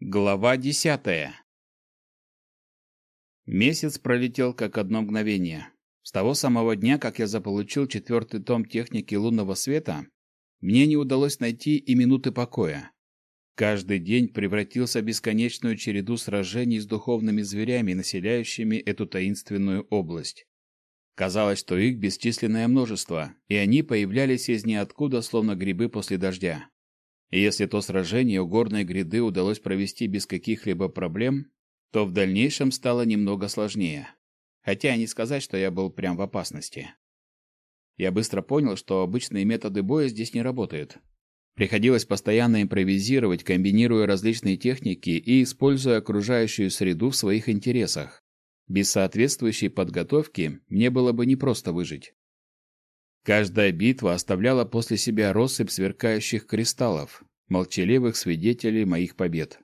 Глава десятая Месяц пролетел как одно мгновение. С того самого дня, как я заполучил четвертый том техники лунного света, мне не удалось найти и минуты покоя. Каждый день превратился в бесконечную череду сражений с духовными зверями, населяющими эту таинственную область. Казалось, что их бесчисленное множество, и они появлялись из ниоткуда, словно грибы после дождя. И если то сражение у горной гряды удалось провести без каких-либо проблем, то в дальнейшем стало немного сложнее. Хотя не сказать, что я был прям в опасности. Я быстро понял, что обычные методы боя здесь не работают. Приходилось постоянно импровизировать, комбинируя различные техники и используя окружающую среду в своих интересах. Без соответствующей подготовки мне было бы непросто выжить. Каждая битва оставляла после себя россыпь сверкающих кристаллов, молчаливых свидетелей моих побед.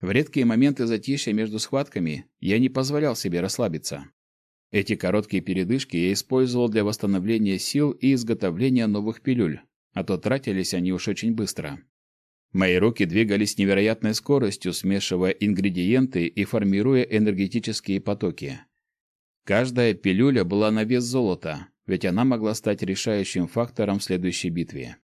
В редкие моменты затишья между схватками я не позволял себе расслабиться. Эти короткие передышки я использовал для восстановления сил и изготовления новых пилюль, а то тратились они уж очень быстро. Мои руки двигались с невероятной скоростью, смешивая ингредиенты и формируя энергетические потоки. Каждая пилюля была на вес золота, ведь она могла стать решающим фактором в следующей битве.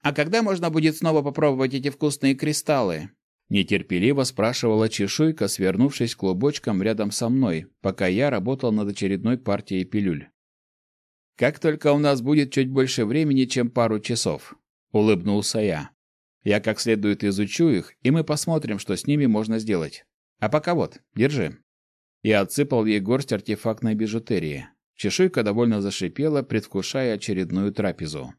«А когда можно будет снова попробовать эти вкусные кристаллы?» Нетерпеливо спрашивала чешуйка, свернувшись клубочком рядом со мной, пока я работал над очередной партией пилюль. «Как только у нас будет чуть больше времени, чем пару часов», — улыбнулся я. «Я как следует изучу их, и мы посмотрим, что с ними можно сделать. А пока вот, держи». Я отсыпал ей горсть артефактной бижутерии. Чешуйка довольно зашипела, предвкушая очередную трапезу.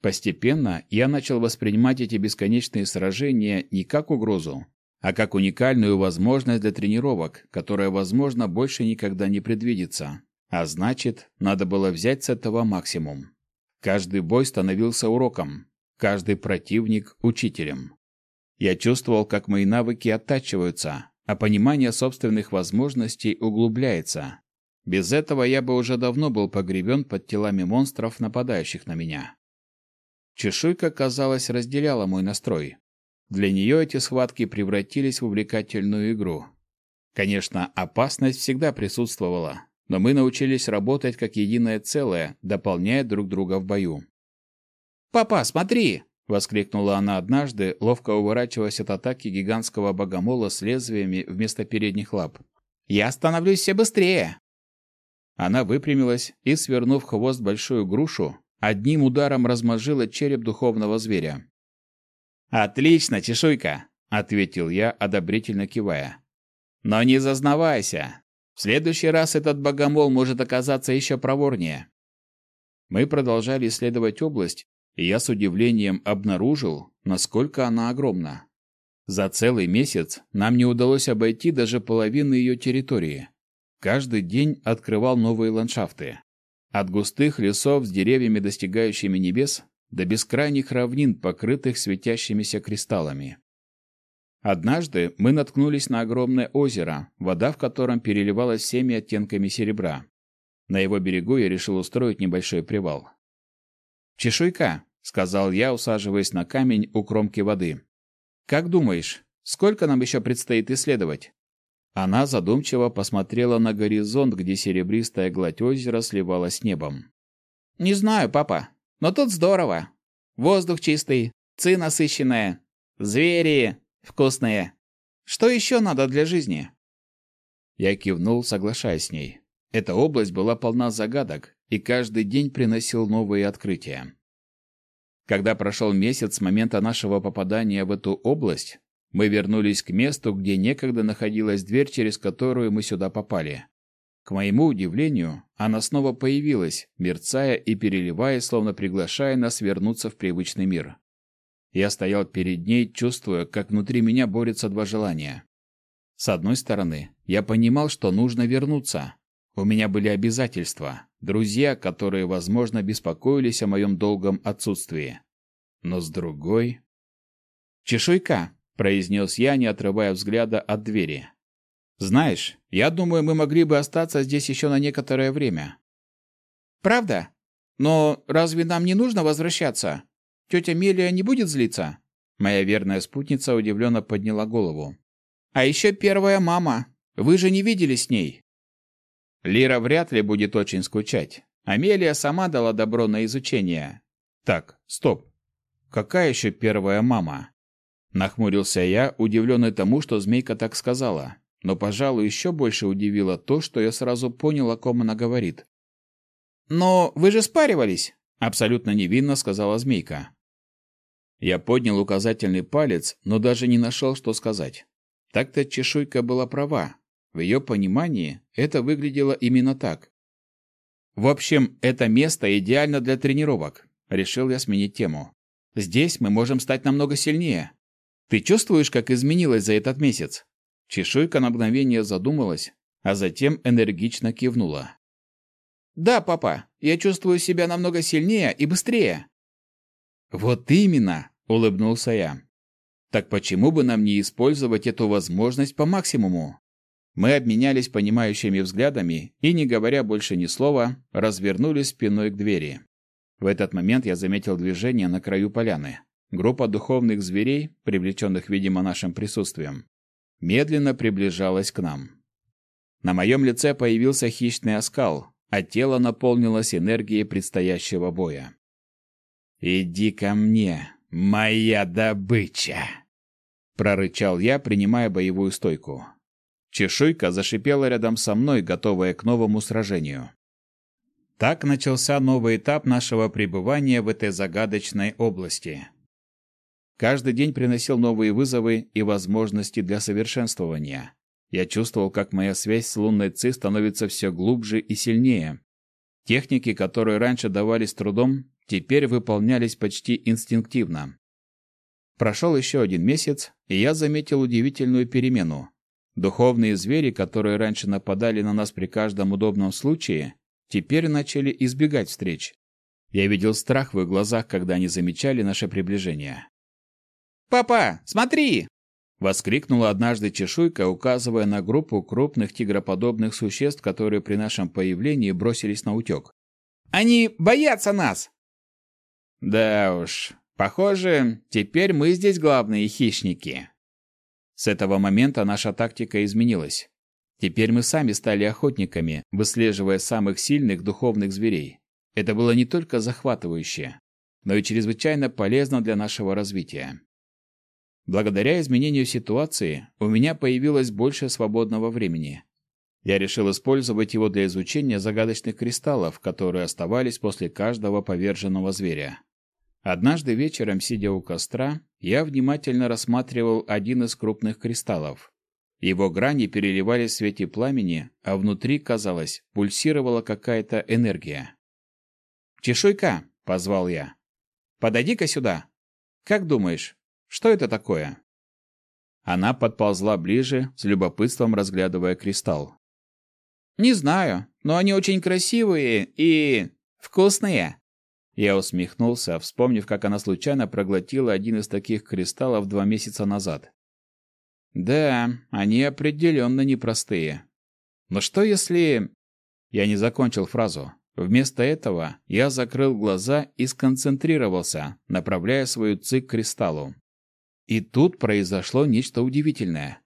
Постепенно я начал воспринимать эти бесконечные сражения не как угрозу, а как уникальную возможность для тренировок, которая, возможно, больше никогда не предвидится. А значит, надо было взять с этого максимум. Каждый бой становился уроком, каждый противник – учителем. Я чувствовал, как мои навыки оттачиваются, а понимание собственных возможностей углубляется, без этого я бы уже давно был погребен под телами монстров, нападающих на меня. Чешуйка, казалось, разделяла мой настрой. Для нее эти схватки превратились в увлекательную игру. Конечно, опасность всегда присутствовала, но мы научились работать как единое целое, дополняя друг друга в бою. «Папа, смотри!» — воскликнула она однажды, ловко уворачиваясь от атаки гигантского богомола с лезвиями вместо передних лап. «Я становлюсь все быстрее!» Она выпрямилась и, свернув хвост большую грушу, одним ударом размозжила череп духовного зверя. «Отлично, чешуйка!» — ответил я, одобрительно кивая. «Но не зазнавайся. В следующий раз этот богомол может оказаться еще проворнее». Мы продолжали исследовать область, и я с удивлением обнаружил, насколько она огромна. За целый месяц нам не удалось обойти даже половины ее территории. Каждый день открывал новые ландшафты. От густых лесов с деревьями, достигающими небес, до бескрайних равнин, покрытых светящимися кристаллами. Однажды мы наткнулись на огромное озеро, вода в котором переливалась всеми оттенками серебра. На его берегу я решил устроить небольшой привал. «Чешуйка», — сказал я, усаживаясь на камень у кромки воды. «Как думаешь, сколько нам еще предстоит исследовать?» Она задумчиво посмотрела на горизонт, где серебристая гладь озера сливалась с небом. «Не знаю, папа, но тут здорово. Воздух чистый, ци насыщенная, звери вкусные. Что еще надо для жизни?» Я кивнул, соглашаясь с ней. Эта область была полна загадок, и каждый день приносил новые открытия. Когда прошел месяц с момента нашего попадания в эту область, мы вернулись к месту, где некогда находилась дверь, через которую мы сюда попали. К моему удивлению, она снова появилась, мерцая и переливаясь, словно приглашая нас вернуться в привычный мир. Я стоял перед ней, чувствуя, как внутри меня борются два желания. С одной стороны, я понимал, что нужно вернуться. У меня были обязательства, друзья, которые, возможно, беспокоились о моем долгом отсутствии. Но с другой... «Чешуйка, произнес я, не отрывая взгляда от двери. Знаешь, я думаю, мы могли бы остаться здесь еще на некоторое время. Правда? Но разве нам не нужно возвращаться? Тетя Мелия не будет злиться? Моя верная спутница удивленно подняла голову. «А еще первая мама. Вы же не видели с ней?» Лира вряд ли будет очень скучать. Амелия сама дала добро на изучение. Так, стоп. Какая еще первая мама? Нахмурился я, удивленный тому, что змейка так сказала. Но, пожалуй, еще больше удивило то, что я сразу понял, о ком она говорит. «Но вы же спаривались!» — абсолютно невинно сказала змейка. Я поднял указательный палец, но даже не нашел, что сказать. Так-то чешуйка была права. В ее понимании это выглядело именно так. В общем, это место идеально для тренировок. Решил я сменить тему. Здесь мы можем стать намного сильнее. Ты чувствуешь, как изменилось за этот месяц? Чешуйка на мгновение задумалась, а затем энергично кивнула. Да, папа, я чувствую себя намного сильнее и быстрее. Вот именно, улыбнулся я. Так почему бы нам не использовать эту возможность по максимуму? Мы обменялись понимающими взглядами и, не говоря больше ни слова, развернулись спиной к двери. В этот момент я заметил движение на краю поляны. Группа духовных зверей, привлеченных, видимо, нашим присутствием, медленно приближалась к нам. На моем лице появился хищный оскал, а тело наполнилось энергией предстоящего боя. «Иди ко мне, моя добыча!» прорычал я, принимая боевую стойку. Чешуйка зашипела рядом со мной, готовая к новому сражению. Так начался новый этап нашего пребывания в этой загадочной области. Каждый день приносил новые вызовы и возможности для совершенствования. Я чувствовал, как моя связь с лунной ци становится все глубже и сильнее. Техники, которые раньше давались трудом, теперь выполнялись почти инстинктивно. Прошел еще один месяц, и я заметил удивительную перемену. Духовные звери, которые раньше нападали на нас при каждом удобном случае, теперь начали избегать встреч. Я видел страх в их глазах, когда они замечали наше приближение. «Папа, смотри!» — воскликнула однажды чешуйка, указывая на группу крупных тигроподобных существ, которые при нашем появлении бросились на утек. «Они боятся нас!» «Да уж, похоже, теперь мы здесь главные хищники», с этого момента наша тактика изменилась. Теперь мы сами стали охотниками, выслеживая самых сильных духовных зверей. Это было не только захватывающе, но и чрезвычайно полезно для нашего развития. Благодаря изменению ситуации у меня появилось больше свободного времени. Я решил использовать его для изучения загадочных кристаллов, которые оставались после каждого поверженного зверя. Однажды вечером, сидя у костра, я внимательно рассматривал один из крупных кристаллов. Его грани переливались в свете пламени, а внутри, казалось, пульсировала какая-то энергия. «Чешуйка!» — позвал я. «Подойди-ка сюда. Как думаешь, что это такое?» Она подползла ближе, с любопытством разглядывая кристалл. «Не знаю, но они очень красивые и... вкусные!» Я усмехнулся, вспомнив, как она случайно проглотила один из таких кристаллов два месяца назад. Да, они определенно непростые. Но что если... Я не закончил фразу. Вместо этого я закрыл глаза и сконцентрировался, направляя свою ци к кристаллу. И тут произошло нечто удивительное.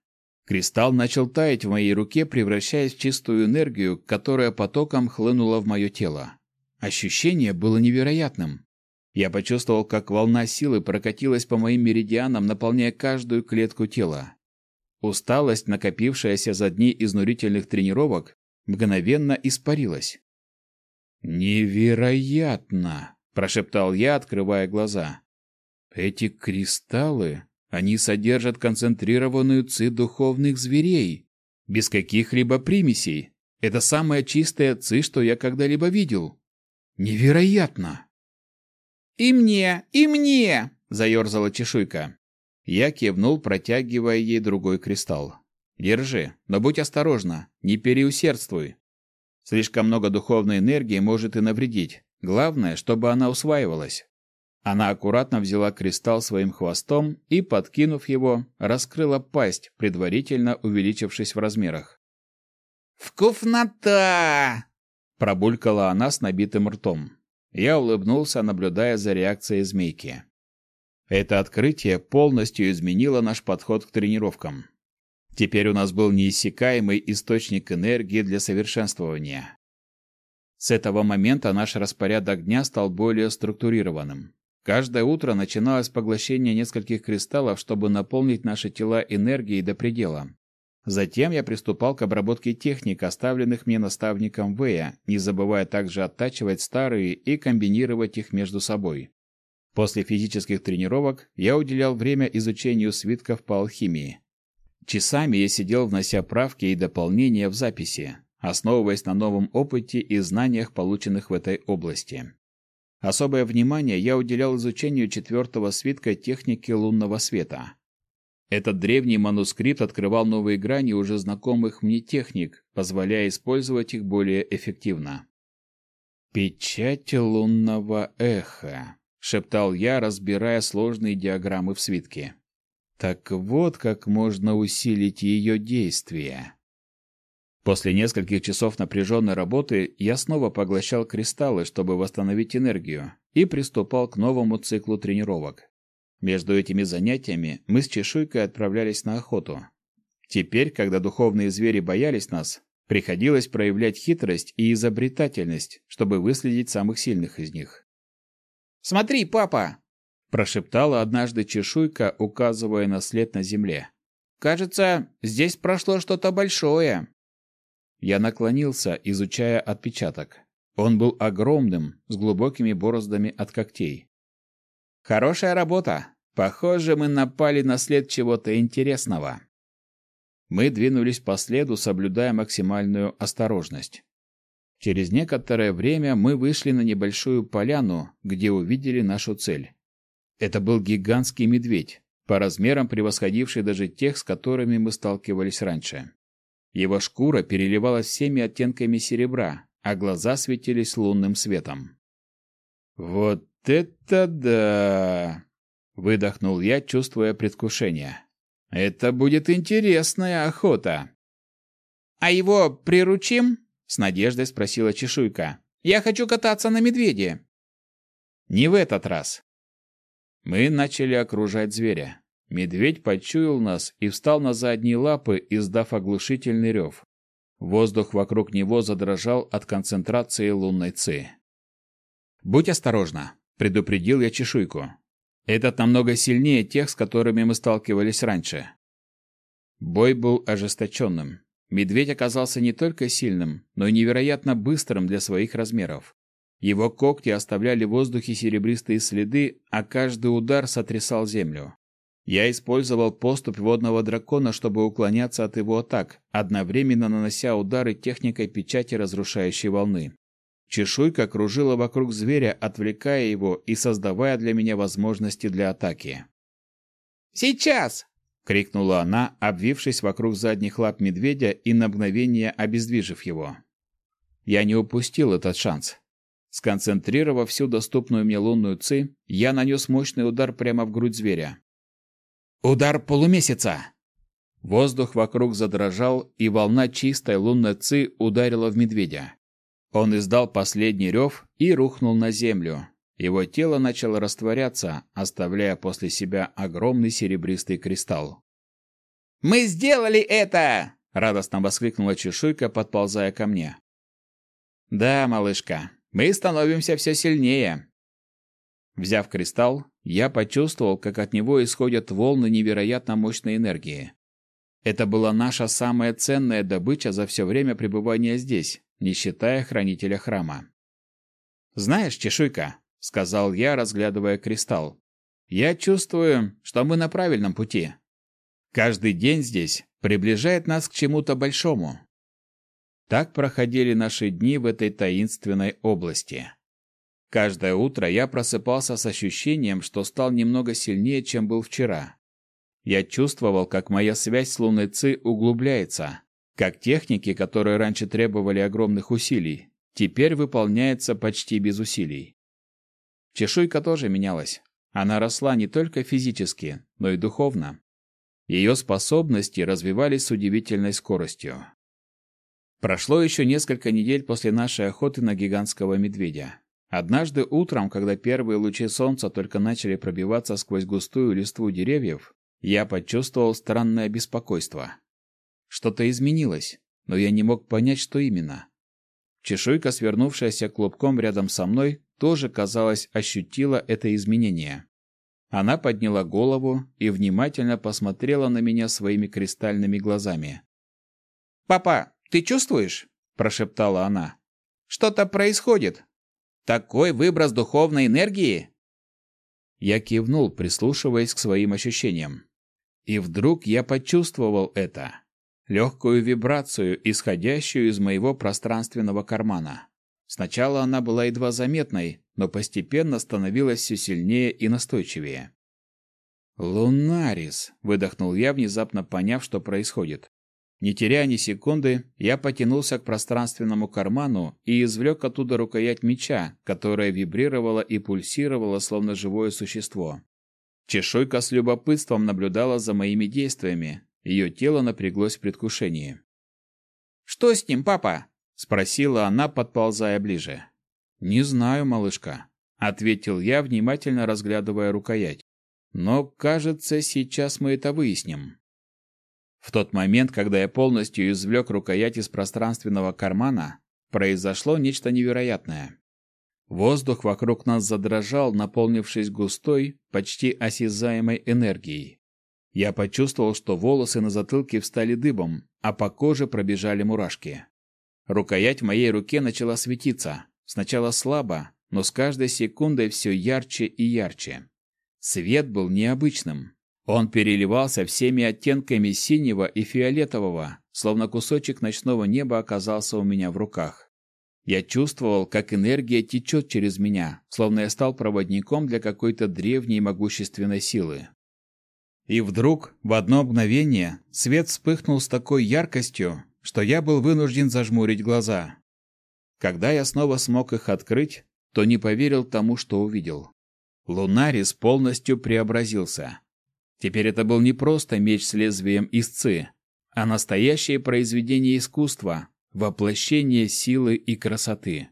Кристалл начал таять в моей руке, превращаясь в чистую энергию, которая потоком хлынула в мое тело. Ощущение было невероятным. Я почувствовал, как волна силы прокатилась по моим меридианам, наполняя каждую клетку тела. Усталость, накопившаяся за дни изнурительных тренировок, мгновенно испарилась. «Невероятно!» – прошептал я, открывая глаза. «Эти кристаллы, они содержат концентрированную ци духовных зверей, без каких-либо примесей. Это самая чистая ци, что я когда-либо видел. Невероятно! И мне, и мне, заерзала чешуйка. Я кивнул, протягивая ей другой кристалл. Держи, но будь осторожна, не переусердствуй. Слишком много духовной энергии может и навредить. Главное, чтобы она усваивалась. Она аккуратно взяла кристалл своим хвостом и, подкинув его, раскрыла пасть, предварительно увеличившись в размерах. «Вкуснота!» Пробулькала она с набитым ртом. Я улыбнулся, наблюдая за реакцией змейки. Это открытие полностью изменило наш подход к тренировкам. Теперь у нас был неиссякаемый источник энергии для совершенствования. С этого момента наш распорядок дня стал более структурированным. Каждое утро начиналось поглощение нескольких кристаллов, чтобы наполнить наши тела энергией до предела. Затем я приступал к обработке техник, оставленных мне наставником Вэя, не забывая также оттачивать старые и комбинировать их между собой. После физических тренировок я уделял время изучению свитков по алхимии. Часами я сидел, внося правки и дополнения в записи, основываясь на новом опыте и знаниях, полученных в этой области. Особое внимание я уделял изучению четвертого свитка техники лунного света. Этот древний манускрипт открывал новые грани уже знакомых мне техник, позволяя использовать их более эффективно. «Печать лунного эха», — шептал я, разбирая сложные диаграммы в свитке. «Так вот как можно усилить ее действие». После нескольких часов напряженной работы я снова поглощал кристаллы, чтобы восстановить энергию, и приступал к новому циклу тренировок. Между этими занятиями мы с чешуйкой отправлялись на охоту. Теперь, когда духовные звери боялись нас, приходилось проявлять хитрость и изобретательность, чтобы выследить самых сильных из них. «Смотри, папа!» – прошептала однажды чешуйка, указывая на след на земле. «Кажется, здесь прошло что-то большое». Я наклонился, изучая отпечаток. Он был огромным, с глубокими бороздами от когтей. Хорошая работа. Похоже, мы напали на след чего-то интересного. Мы двинулись по следу, соблюдая максимальную осторожность. Через некоторое время мы вышли на небольшую поляну, где увидели нашу цель. Это был гигантский медведь, по размерам превосходивший даже тех, с которыми мы сталкивались раньше. Его шкура переливалась всеми оттенками серебра, а глаза светились лунным светом. «Вот это да!» — выдохнул я, чувствуя предвкушение. «Это будет интересная охота!» «А его приручим?» — с надеждой спросила чешуйка. «Я хочу кататься на медведе». «Не в этот раз». Мы начали окружать зверя. Медведь почуял нас и встал на задние лапы, издав оглушительный рев. Воздух вокруг него задрожал от концентрации лунной ци. «Будь осторожна», — предупредил я чешуйку. «Этот намного сильнее тех, с которыми мы сталкивались раньше». Бой был ожесточенным. Медведь оказался не только сильным, но и невероятно быстрым для своих размеров. Его когти оставляли в воздухе серебристые следы, а каждый удар сотрясал землю. Я использовал поступь водного дракона, чтобы уклоняться от его атак, одновременно нанося удары техникой печати разрушающей волны. Чешуйка кружила вокруг зверя, отвлекая его и создавая для меня возможности для атаки. «Сейчас!» — крикнула она, обвившись вокруг задних лап медведя и на мгновение обездвижив его. Я не упустил этот шанс. Сконцентрировав всю доступную мне лунную ци, я нанес мощный удар прямо в грудь зверя. Удар полумесяца. Воздух вокруг задрожал, и волна чистой лунной ци ударила в медведя. Он издал последний рев и рухнул на землю. Его тело начало растворяться, оставляя после себя огромный серебристый кристалл. «Мы сделали это!» — радостно воскликнула чешуйка, подползая ко мне. «Да, малышка, мы становимся все сильнее». Взяв кристалл, я почувствовал, как от него исходят волны невероятно мощной энергии. Это была наша самая ценная добыча за все время пребывания здесь, не считая хранителя храма. «Знаешь, чешуйка», — сказал я, разглядывая кристалл, — «я чувствую, что мы на правильном пути. Каждый день здесь приближает нас к чему-то большому». Так проходили наши дни в этой таинственной области. Каждое утро я просыпался с ощущением, что стал немного сильнее, чем был вчера. Я чувствовал, как моя связь с лунной Ци углубляется, как техники, которые раньше требовали огромных усилий, теперь выполняются почти без усилий. Чешуйка тоже менялась. Она росла не только физически, но и духовно. Ее способности развивались с удивительной скоростью. Прошло еще несколько недель после нашей охоты на гигантского медведя. Однажды утром, когда первые лучи солнца только начали пробиваться сквозь густую листву деревьев, я почувствовал странное беспокойство. Что-то изменилось, но я не мог понять, что именно. Чешуйка, свернувшаяся клубком рядом со мной, тоже, казалось, ощутила это изменение. Она подняла голову и внимательно посмотрела на меня своими кристальными глазами. «Папа, ты чувствуешь?» – прошептала она. «Что-то происходит. Такой выброс духовной энергии!» Я кивнул, прислушиваясь к своим ощущениям. И вдруг я почувствовал это. Легкую вибрацию, исходящую из моего пространственного кармана. Сначала она была едва заметной, но постепенно становилась все сильнее и настойчивее. «Лунарис!» — выдохнул я, внезапно поняв, что происходит. Не теряя ни секунды, я потянулся к пространственному карману и извлек оттуда рукоять меча, которая вибрировала и пульсировала, словно живое существо. Чешуйка с любопытством наблюдала за моими действиями. Ее тело напряглось в предвкушении. «Что с ним, папа?» — спросила она, подползая ближе. «Не знаю, малышка», — ответил я, внимательно разглядывая рукоять. «Но, кажется, сейчас мы это выясним». В тот момент, когда я полностью извлек рукоять из пространственного кармана, произошло нечто невероятное. Воздух вокруг нас задрожал, наполнившись густой, почти осязаемой энергией. Я почувствовал, что волосы на затылке встали дыбом, а по коже пробежали мурашки. Рукоять в моей руке начала светиться, сначала слабо, но с каждой секундой все ярче и ярче. Свет был необычным, он переливался всеми оттенками синего и фиолетового, словно кусочек ночного неба оказался у меня в руках. Я чувствовал, как энергия течет через меня, словно я стал проводником для какой-то древней могущественной силы. И вдруг, в одно мгновение, свет вспыхнул с такой яркостью, что я был вынужден зажмурить глаза. Когда я снова смог их открыть, то не поверил тому, что увидел. Лунарис полностью преобразился. Теперь это был не просто меч с лезвием истцы, а настоящее произведение искусства, воплощение силы и красоты.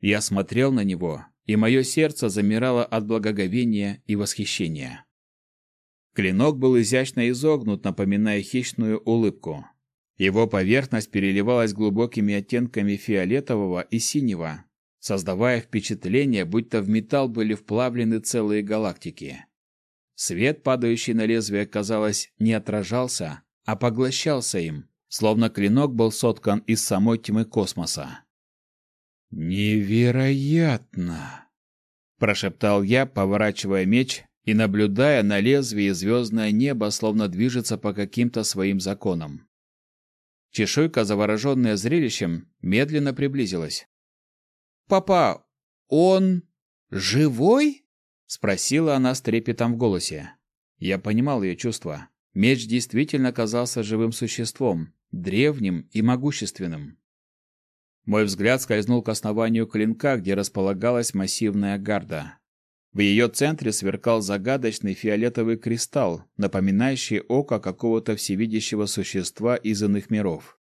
Я смотрел на него, и мое сердце замирало от благоговения и восхищения. Клинок был изящно изогнут, напоминая хищную улыбку. Его поверхность переливалась глубокими оттенками фиолетового и синего, создавая впечатление, будто в металл были вплавлены целые галактики. Свет, падающий на лезвие, казалось, не отражался, а поглощался им, словно клинок был соткан из самой тьмы космоса. «Невероятно!» – прошептал я, поворачивая меч и наблюдая на лезвии звездное небо, словно движется по каким-то своим законам. Чешуйка, завороженная зрелищем, медленно приблизилась. «Папа, он живой?» Спросила она с трепетом в голосе. Я понимал ее чувства. Меч действительно казался живым существом, древним и могущественным. Мой взгляд скользнул к основанию клинка, где располагалась массивная гарда. В ее центре сверкал загадочный фиолетовый кристалл, напоминающий око какого-то всевидящего существа из иных миров.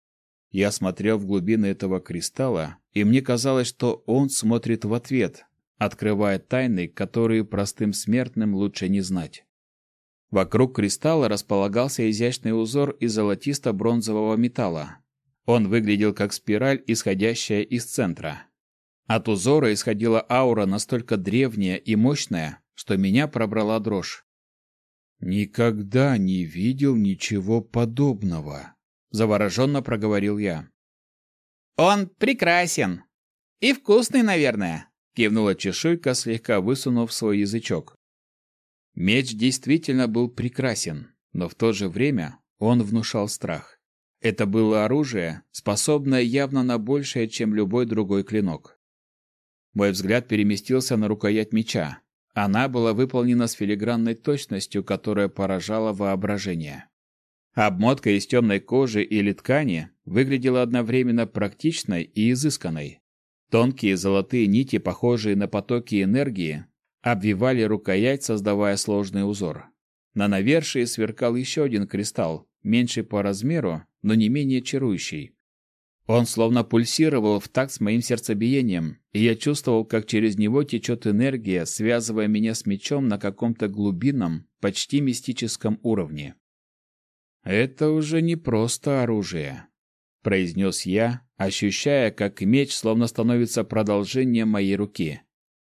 Я смотрел в глубины этого кристалла, и мне казалось, что он смотрит в ответ, открывая тайны, которые простым смертным лучше не знать. Вокруг кристалла располагался изящный узор из золотисто-бронзового металла. Он выглядел как спираль, исходящая из центра. От узора исходила аура настолько древняя и мощная, что меня пробрала дрожь. «Никогда не видел ничего подобного», — завороженно проговорил я. «Он прекрасен. И вкусный, наверное», кивнула чешуйка, слегка высунув свой язычок. Меч действительно был прекрасен, но в то же время он внушал страх. Это было оружие, способное явно на большее, чем любой другой клинок. Мой взгляд переместился на рукоять меча. Она была выполнена с филигранной точностью, которая поражала воображение. Обмотка из темной кожи или ткани выглядела одновременно практичной и изысканной. Тонкие золотые нити, похожие на потоки энергии, обвивали рукоять, создавая сложный узор. На навершии сверкал еще один кристалл, меньше по размеру, но не менее чарующий. Он словно пульсировал в такт с моим сердцебиением, и я чувствовал, как через него течет энергия, связывая меня с мечом на каком-то глубинном, почти мистическом уровне. «Это уже не просто оружие», — произнес я, ощущая, как меч словно становится продолжением моей руки.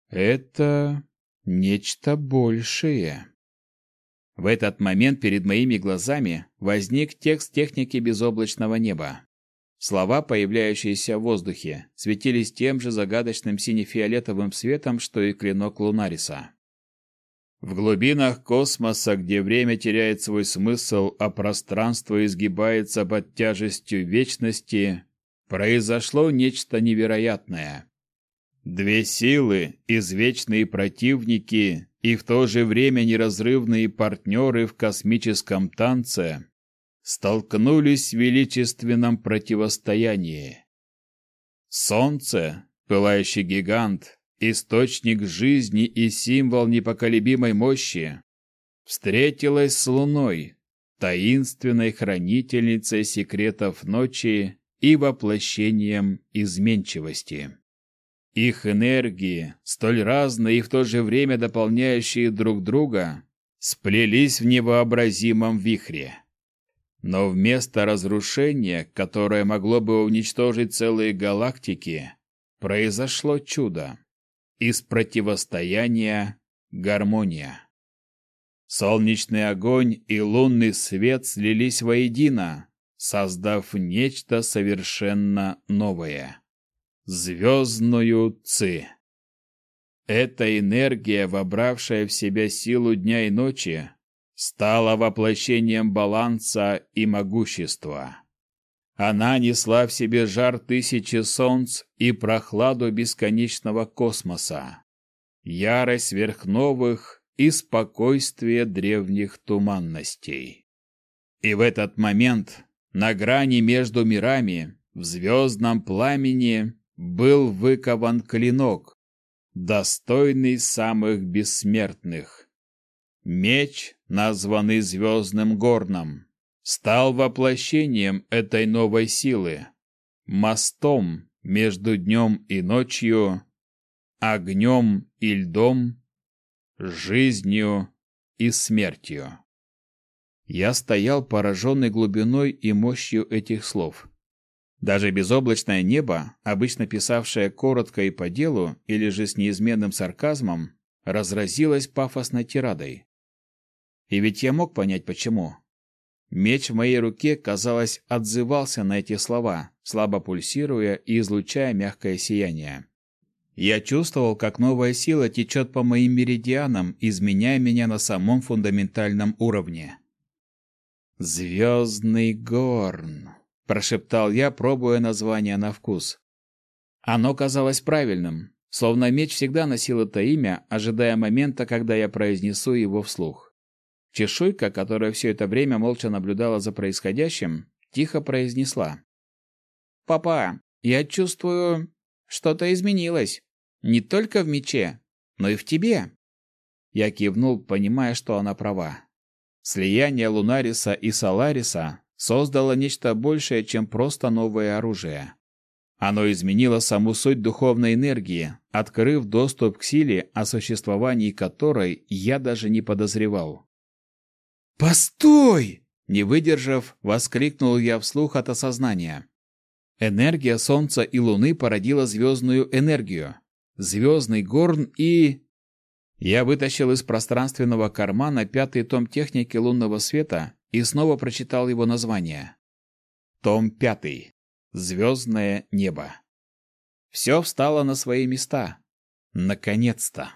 «Это нечто большее». В этот момент перед моими глазами возник текст техники безоблачного неба. Слова, появляющиеся в воздухе, светились тем же загадочным сине-фиолетовым светом, что и клинок Лунариса. В глубинах космоса, где время теряет свой смысл, а пространство изгибается под тяжестью вечности, произошло нечто невероятное. Две силы, извечные противники и в то же время неразрывные партнеры в космическом танце, столкнулись в величественном противостоянии. Солнце, пылающий гигант, источник жизни и символ непоколебимой мощи, встретилось с луной, таинственной хранительницей секретов ночи и воплощением изменчивости. Их энергии, столь разные и в то же время дополняющие друг друга, сплелись в невообразимом вихре. Но вместо разрушения, которое могло бы уничтожить целые галактики, произошло чудо. Из противостояния гармония. Солнечный огонь и лунный свет слились воедино, создав нечто совершенно новое. Звездную Ци. Эта энергия, вобравшая в себя силу дня и ночи, стала воплощением баланса и могущества. Она несла в себе жар тысячи солнц и прохладу бесконечного космоса, ярость сверхновых и спокойствие древних туманностей. И в этот момент на грани между мирами, в звездном пламени, был выкован клинок, достойный самых бессмертных. Меч, названный Звездным Горном, стал воплощением этой новой силы, мостом между днем и ночью, огнем и льдом, жизнью и смертью. Я стоял пораженный глубиной и мощью этих слов. Даже безоблачное небо, обычно писавшее коротко и по делу, или же с неизменным сарказмом, разразилось пафосной тирадой. И ведь я мог понять, почему. Меч в моей руке, казалось, отзывался на эти слова, слабо пульсируя и излучая мягкое сияние. Я чувствовал, как новая сила течет по моим меридианам, изменяя меня на самом фундаментальном уровне. «Звездный горн», — прошептал я, пробуя название на вкус. Оно казалось правильным, словно меч всегда носил это имя, ожидая момента, когда я произнесу его вслух. Чешуйка, которая все это время молча наблюдала за происходящим, тихо произнесла. «Папа, я чувствую, что-то изменилось. Не только в мече, но и в тебе». Я кивнул, понимая, что она права. Слияние Лунариса и Солариса создало нечто большее, чем просто новое оружие. Оно изменило саму суть духовной энергии, открыв доступ к силе, о существовании которой я даже не подозревал. «Постой!» Не выдержав, воскликнул я вслух от осознания. Энергия Солнца и Луны породила звездную энергию. Звездный горн и... Я вытащил из пространственного кармана пятый том техники лунного света и снова прочитал его название. Том пятый. Звездное небо. Все встало на свои места. Наконец-то.